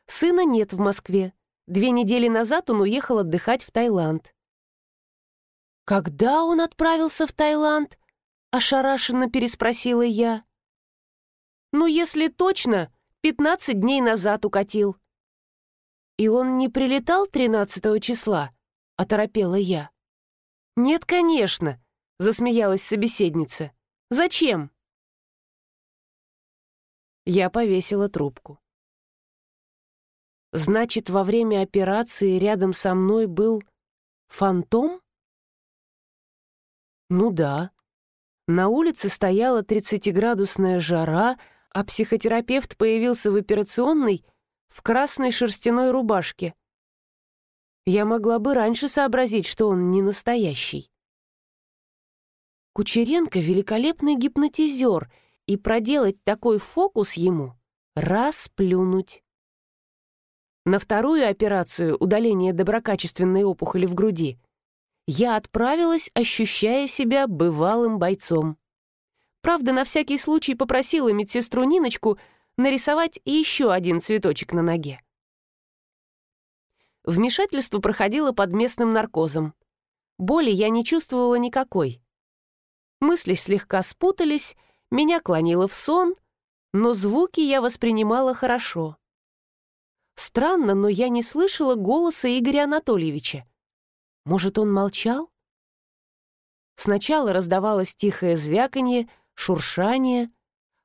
Сына нет в Москве. Две недели назад он уехал отдыхать в Таиланд. «Когда он отправился в Таиланд?» — ошарашенно переспросила я. «Ну, если точно, пятнадцать дней назад укатил». «И он не прилетал тринадцатого числа?» — оторопела я. «Нет, конечно», — засмеялась собеседница. «Зачем?» Я повесила трубку. Значит, во время операции рядом со мной был фантом? Ну да. На улице стояла 30-градусная жара, а психотерапевт появился в операционной в красной шерстяной рубашке. Я могла бы раньше сообразить, что он не настоящий. Кучеренко — великолепный гипнотизер, и проделать такой фокус ему — расплюнуть. На вторую операцию удаления доброкачественной опухоли в груди я отправилась, ощущая себя бывалым бойцом. Правда, на всякий случай попросила медсестру Ниночку нарисовать еще один цветочек на ноге. Вмешательство проходило под местным наркозом. Боли я не чувствовала никакой. Мысли слегка спутались, меня клонило в сон, но звуки я воспринимала хорошо. Странно, но я не слышала голоса Игоря Анатольевича. Может, он молчал? Сначала раздавалось тихое звяканье, шуршание,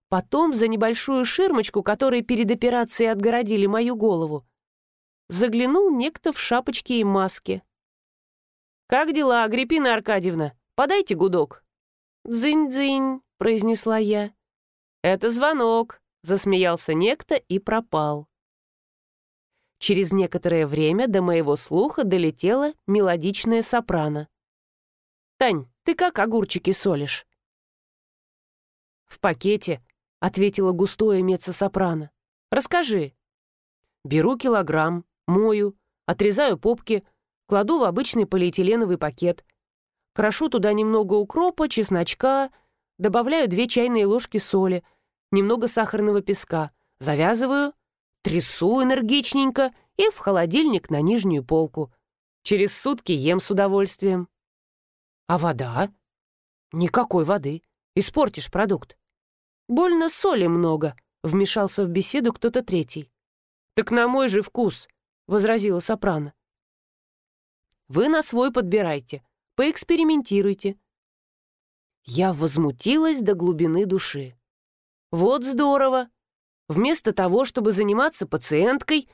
потом за небольшую ширмочку, которой перед операцией отгородили мою голову, заглянул некто в шапочке и маске. «Как дела, Агриппина Аркадьевна? Подайте гудок». «Дзынь-дзынь», — произнесла я. «Это звонок», — засмеялся некто и пропал. Через некоторое время до моего слуха долетела мелодичная сопрано. «Тань, ты как огурчики солишь?» «В пакете», — ответила густое меццо-сопрано. «Расскажи». «Беру килограмм, мою, отрезаю попки, кладу в обычный полиэтиленовый пакет. Крошу туда немного укропа, чесночка, добавляю две чайные ложки соли, немного сахарного песка, завязываю, трясу энергичненько и в холодильник на нижнюю полку. Через сутки ем с удовольствием. А вода? Никакой воды. Испортишь продукт. Больно соли много, вмешался в беседу кто-то третий. Так на мой же вкус, возразила Сопрано. Вы на свой подбирайте, поэкспериментируйте. Я возмутилась до глубины души. Вот здорово, Вместо того, чтобы заниматься пациенткой,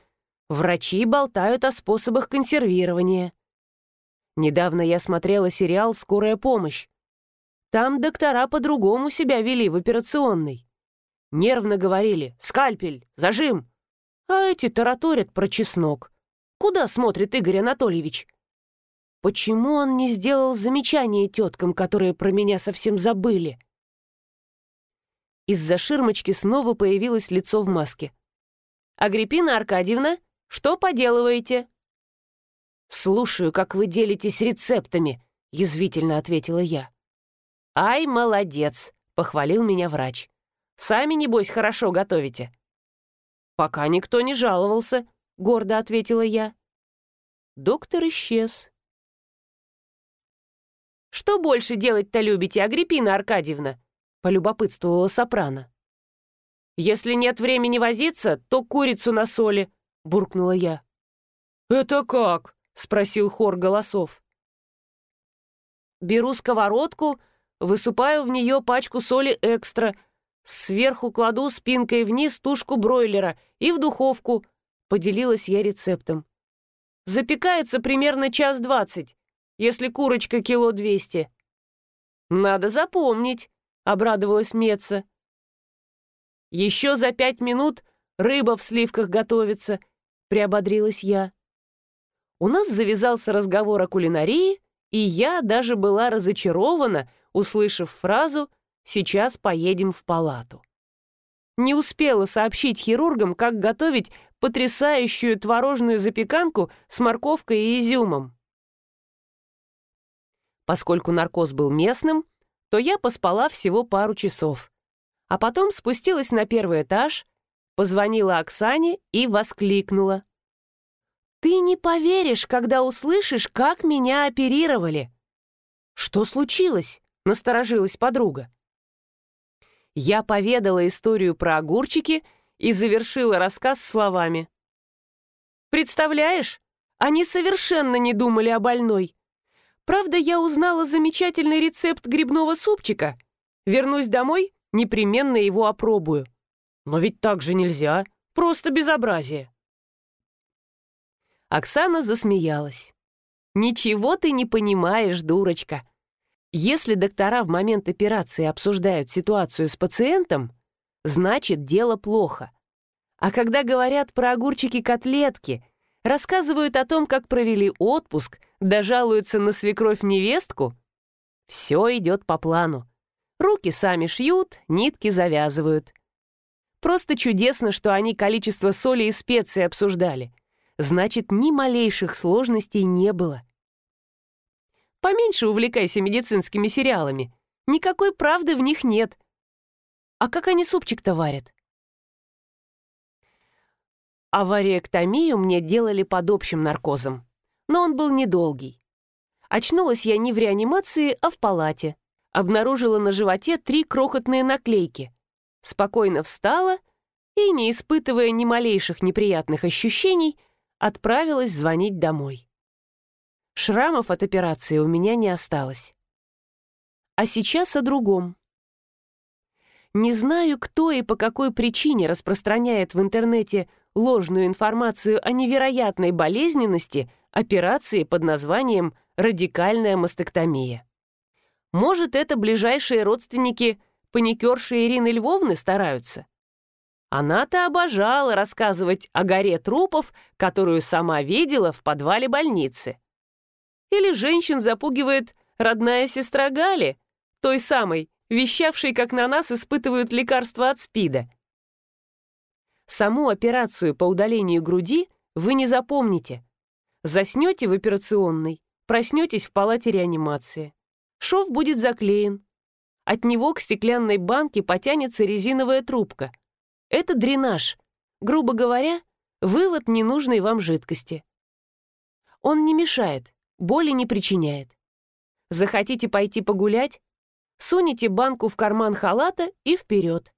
врачи болтают о способах консервирования. Недавно я смотрела сериал «Скорая помощь». Там доктора по-другому себя вели в операционной. Нервно говорили «скальпель, зажим», а эти тараторят про чеснок. Куда смотрит Игорь Анатольевич? Почему он не сделал замечание теткам, которые про меня совсем забыли? Из-за ширмочки снова появилось лицо в маске. «Агриппина Аркадьевна, что поделываете?» «Слушаю, как вы делитесь рецептами», — язвительно ответила я. «Ай, молодец», — похвалил меня врач. «Сами, небось, хорошо готовите». «Пока никто не жаловался», — гордо ответила я. Доктор исчез. «Что больше делать-то любите, Агриппина Аркадьевна?» — полюбопытствовала Сопрано. «Если нет времени возиться, то курицу на соли», — буркнула я. «Это как?» — спросил хор голосов. «Беру сковородку, высыпаю в нее пачку соли экстра, сверху кладу спинкой вниз тушку бройлера и в духовку», — поделилась я рецептом. «Запекается примерно час двадцать, если курочка кило двести». «Надо запомнить», — обрадовалась Меца. «Еще за пять минут рыба в сливках готовится», — приободрилась я. У нас завязался разговор о кулинарии, и я даже была разочарована, услышав фразу «сейчас поедем в палату». Не успела сообщить хирургам, как готовить потрясающую творожную запеканку с морковкой и изюмом. Поскольку наркоз был местным, то я поспала всего пару часов. А потом спустилась на первый этаж, позвонила Оксане и воскликнула. «Ты не поверишь, когда услышишь, как меня оперировали!» «Что случилось?» — насторожилась подруга. Я поведала историю про огурчики и завершила рассказ словами. «Представляешь, они совершенно не думали о больной. Правда, я узнала замечательный рецепт грибного супчика. Вернусь домой, непременно его опробую. Но ведь так же нельзя, просто безобразие». Оксана засмеялась. «Ничего ты не понимаешь, дурочка. Если доктора в момент операции обсуждают ситуацию с пациентом, значит, дело плохо. А когда говорят про огурчики-котлетки, рассказывают о том, как провели отпуск, да жалуются на свекровь-невестку, все идет по плану. Руки сами шьют, нитки завязывают. Просто чудесно, что они количество соли и специй обсуждали. Значит, ни малейших сложностей не было. Поменьше увлекайся медицинскими сериалами. Никакой правды в них нет. А как они супчик-то варят? Авариэктомию мне делали под общим наркозом, но он был недолгий. Очнулась я не в реанимации, а в палате. Обнаружила на животе три крохотные наклейки. Спокойно встала и, не испытывая ни малейших неприятных ощущений, отправилась звонить домой. Шрамов от операции у меня не осталось. А сейчас о другом. Не знаю, кто и по какой причине распространяет в интернете ложную информацию о невероятной болезненности операции под названием «радикальная мастектомия». Может, это ближайшие родственники паникерши Ирины Львовны стараются? Она-то обожала рассказывать о горе трупов, которую сама видела в подвале больницы. Или женщин запугивает родная сестра Гали, той самой, вещавшей, как на нас испытывают лекарства от СПИДа. Саму операцию по удалению груди вы не запомните. Заснете в операционной, проснетесь в палате реанимации. Шов будет заклеен. От него к стеклянной банке потянется резиновая трубка. Это дренаж. Грубо говоря, вывод ненужной вам жидкости. Он не мешает, боли не причиняет. Захотите пойти погулять? Сунете банку в карман халата и вперед.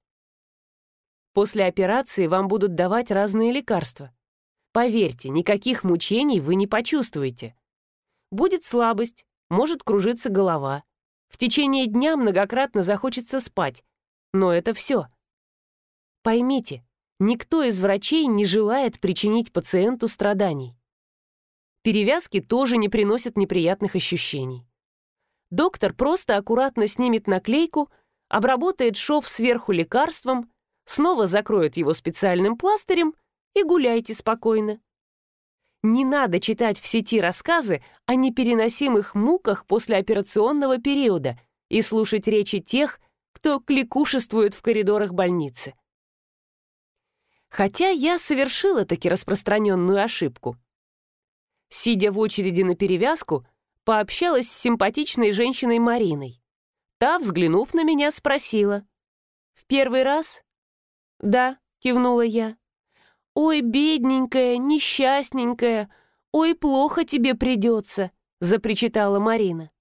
После операции вам будут давать разные лекарства. Поверьте, никаких мучений вы не почувствуете. Будет слабость, может кружиться голова. В течение дня многократно захочется спать. Но это все. Поймите, никто из врачей не желает причинить пациенту страданий. Перевязки тоже не приносят неприятных ощущений. Доктор просто аккуратно снимет наклейку, обработает шов сверху лекарством, снова закроет его специальным пластырем и гуляйте спокойно. Не надо читать в сети рассказы о непереносимых муках после операционного периода и слушать речи тех, кто кликушествует в коридорах больницы. Хотя я совершила таки распространенную ошибку сидя в очереди на перевязку, пообщалась с симпатичной женщиной Мариной. Та, взглянув на меня, спросила. «В первый раз?» «Да», — кивнула я. «Ой, бедненькая, несчастненькая, ой, плохо тебе придется», — запричитала Марина.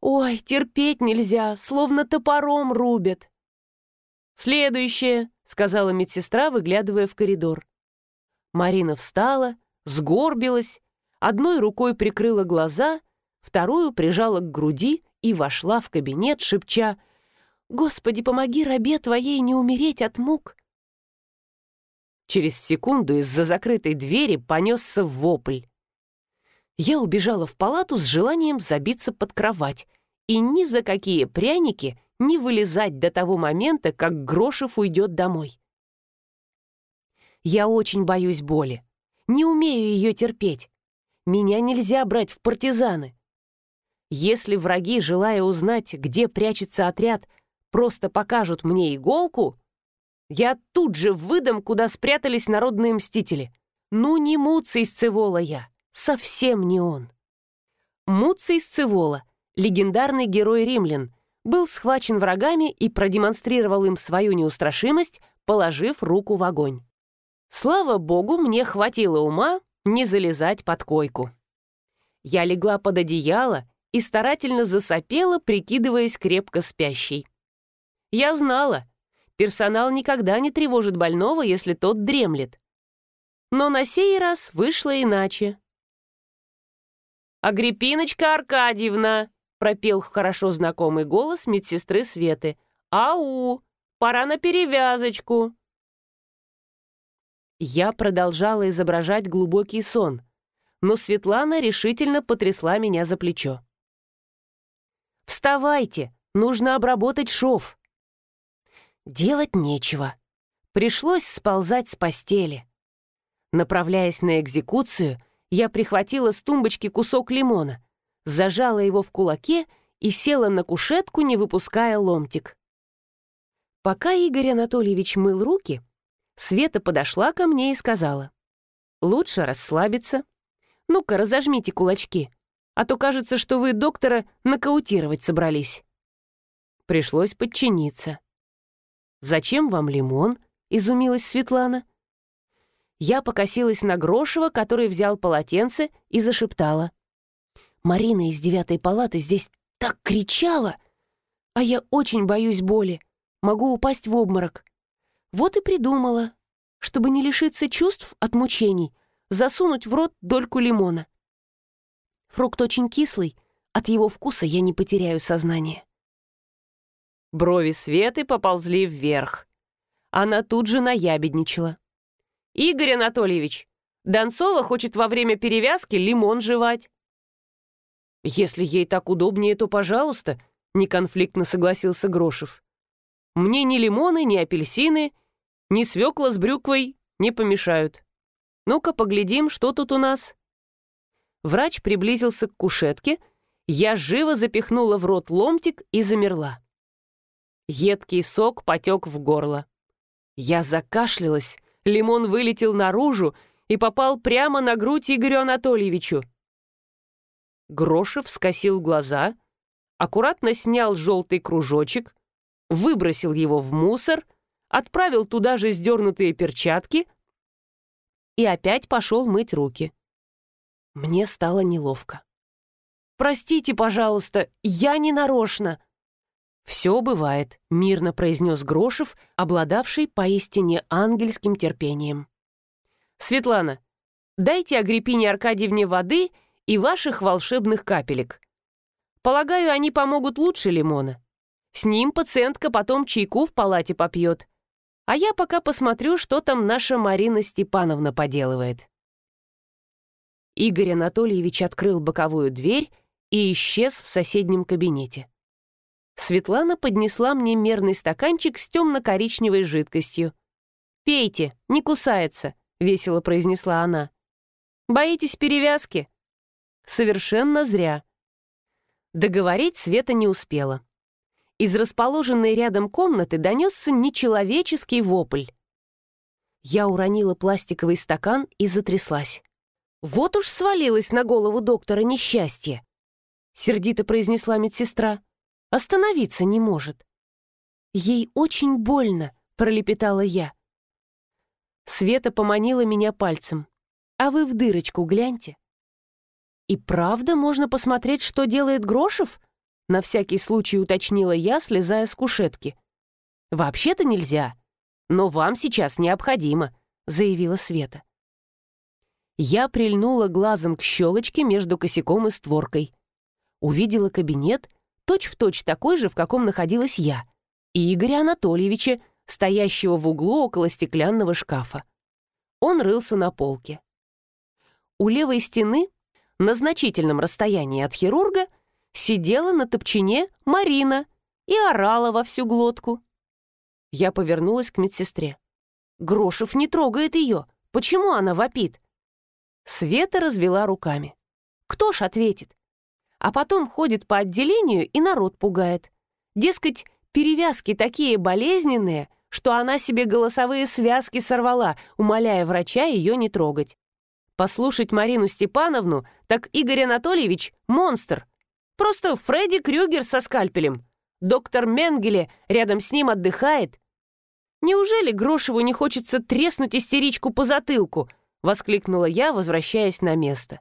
«Ой, терпеть нельзя, словно топором рубят». «Следующее», — сказала медсестра, выглядывая в коридор. Марина встала, сгорбилась одной рукой прикрыла глаза, вторую прижала к груди и вошла в кабинет, шепча «Господи, помоги рабе твоей не умереть от мук!» Через секунду из-за закрытой двери понесся вопль. Я убежала в палату с желанием забиться под кровать и ни за какие пряники не вылезать до того момента, как Грошев уйдет домой. Я очень боюсь боли, не умею ее терпеть. Меня нельзя брать в партизаны. Если враги, желая узнать, где прячется отряд, просто покажут мне иголку, Я тут же выдам, куда спрятались народные мстители. Ну не Муций Сцевола я, совсем не он. Муций Сцевола, легендарный герой римлян, был схвачен врагами и продемонстрировал им свою неустрашимость, положив руку в огонь. Слава богу, мне хватило ума не залезать под койку. Я легла под одеяло и старательно засопела, прикидываясь крепко спящей. Я знала, персонал никогда не тревожит больного, если тот дремлет. Но на сей раз вышло иначе. «Агриппиночка Аркадьевна!» — пропел хорошо знакомый голос медсестры Светы. «Ау! Пора на перевязочку!» Я продолжала изображать глубокий сон, но Светлана решительно потрясла меня за плечо. «Вставайте! Нужно обработать шов!» Делать нечего. Пришлось сползать с постели. Направляясь на экзекуцию, я прихватила с тумбочки кусок лимона, зажала его в кулаке и села на кушетку, не выпуская ломтик. Пока Игорь Анатольевич мыл руки, Света подошла ко мне и сказала, «Лучше расслабиться. Ну-ка, разожмите кулачки, а то кажется, что вы доктора нокаутировать собрались». Пришлось подчиниться. «Зачем вам лимон?» — изумилась Светлана. Я покосилась на Грошева, который взял полотенце и зашептала. «Марина из девятой палаты здесь так кричала! А я очень боюсь боли. Могу упасть в обморок. Вот и придумала, чтобы не лишиться чувств от мучений, засунуть в рот дольку лимона. Фрукт очень кислый, от его вкуса я не потеряю сознание». Брови Светы поползли вверх. Она тут же наябедничала. «Игорь Анатольевич, Донцова хочет во время перевязки лимон жевать». «Если ей так удобнее, то пожалуйста», — неконфликтно согласился Грошев. «Мне ни лимоны, ни апельсины, ни свекла с брюквой не помешают. Ну-ка поглядим, что тут у нас». Врач приблизился к кушетке, я живо запихнула в рот ломтик и замерла. Едкий сок потек в горло. Я закашлялась, лимон вылетел наружу и попал прямо на грудь Игорю Анатольевичу. Грошев скосил глаза, аккуратно снял желтый кружочек, выбросил его в мусор, отправил туда же сдернутые перчатки и опять пошел мыть руки. Мне стало неловко. «Простите, пожалуйста, я не нарочно», «Все бывает», — мирно произнес Грошев, обладавший поистине ангельским терпением. «Светлана, дайте Агриппине Аркадьевне воды и ваших волшебных капелек. Полагаю, они помогут лучше лимона. С ним пациентка потом чайку в палате попьет. А я пока посмотрю, что там наша Марина Степановна поделывает». Игорь Анатольевич открыл боковую дверь и исчез в соседнем кабинете. Светлана поднесла мне мерный стаканчик с темно-коричневой жидкостью. «Пейте, не кусается», — весело произнесла она. «Боитесь перевязки?» «Совершенно зря». Договорить Света не успела. Из расположенной рядом комнаты донесся нечеловеческий вопль. Я уронила пластиковый стакан и затряслась. «Вот уж свалилось на голову доктора несчастье!» — сердито произнесла медсестра. Остановиться не может. Ей очень больно, пролепетала я. Света поманила меня пальцем. А вы в дырочку гляньте. И правда можно посмотреть, что делает Грошев? На всякий случай уточнила я, слезая с кушетки. Вообще-то нельзя, но вам сейчас необходимо, заявила Света. Я прильнула глазом к щелочке между косяком и створкой. Увидела кабинет, точь-в-точь точь такой же, в каком находилась я, и Игоря Анатольевича, стоящего в углу около стеклянного шкафа. Он рылся на полке. У левой стены, на значительном расстоянии от хирурга, сидела на топчине Марина и орала во всю глотку. Я повернулась к медсестре. Грошев не трогает ее. Почему она вопит? Света развела руками. Кто ж ответит? а потом ходит по отделению и народ пугает. Дескать, перевязки такие болезненные, что она себе голосовые связки сорвала, умоляя врача ее не трогать. Послушать Марину Степановну, так Игорь Анатольевич — монстр. Просто Фредди Крюгер со скальпелем. Доктор Менгеле рядом с ним отдыхает. Неужели Грошеву не хочется треснуть истеричку по затылку? Воскликнула я, возвращаясь на место.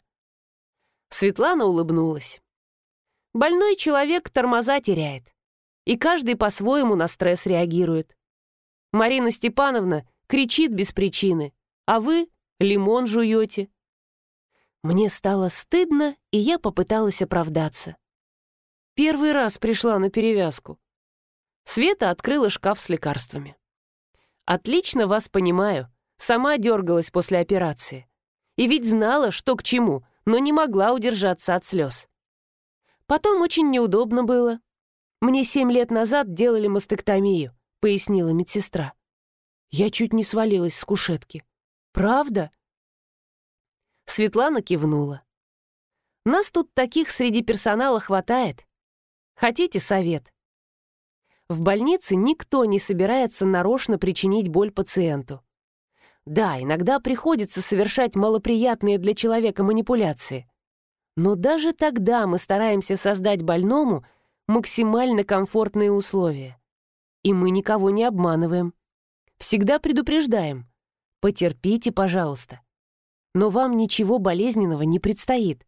Светлана улыбнулась. Больной человек тормоза теряет. И каждый по-своему на стресс реагирует. Марина Степановна кричит без причины, а вы лимон жуете. Мне стало стыдно, и я попыталась оправдаться. Первый раз пришла на перевязку. Света открыла шкаф с лекарствами. «Отлично вас понимаю. Сама дергалась после операции. И ведь знала, что к чему, но не могла удержаться от слез. Потом очень неудобно было. Мне семь лет назад делали мастектомию», — пояснила медсестра. Я чуть не свалилась с кушетки. «Правда?» Светлана кивнула. «Нас тут таких среди персонала хватает. Хотите совет?» В больнице никто не собирается нарочно причинить боль пациенту. Да, иногда приходится совершать малоприятные для человека манипуляции. Но даже тогда мы стараемся создать больному максимально комфортные условия. И мы никого не обманываем. Всегда предупреждаем. Потерпите, пожалуйста. Но вам ничего болезненного не предстоит.